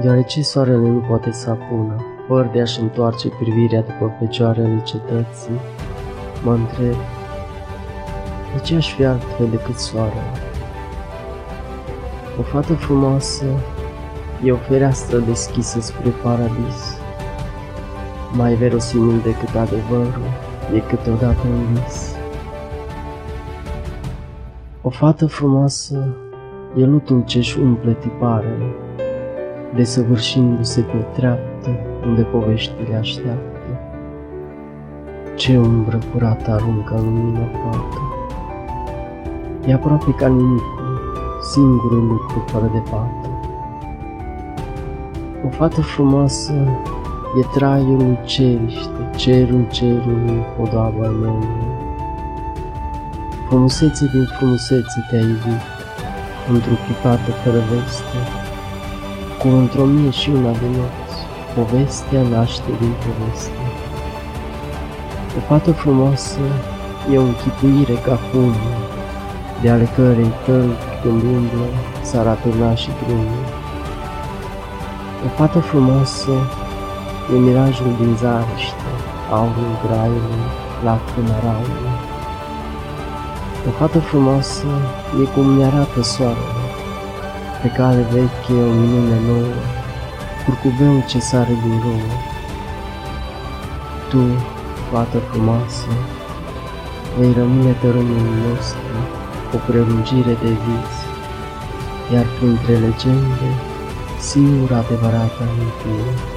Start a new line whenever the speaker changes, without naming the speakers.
Deoarece soarele nu poate să apună, fără de a-și întoarce privirea după fecioarele cetății, mă întreb, de ce aș fi altfel decât soarele? O fată frumoasă e o fereastră deschisă spre paradis, mai verosimil decât adevărul, e câteodată un vis. O fată frumoasă e lutul ce-și umple tiparele, desăvârșindu-se pe treaptă unde poveștile așteaptă. Ce umbră curată aruncă în lumina fată. E aproape ca nimicul, singurul lucru fără de pată. O fată frumoasă e traiul lui ceriște, cerul cerului, podoaba mea. Frumusețe din frumusețe te-a iubit, într-o chipată fără veste, cu într-o mie și una de nopți, povestea naște din poveste. O fată frumoasă e o închipuire ca fumul, de ale cărei tălpi când umblă s-ar aturna și drumul. O fată frumoasă e mirajul din zariște, aurul graiului, lacrima raiului. O fată frumoasă e cum mi arată soarele, pe cale veche o minune nouă, curcubeu ce sare din rouă. Tu, fată frumoasă, vei rămâne tărâmul nostru, o prelungire de vis, iar printre legende, singura adevărată amintire.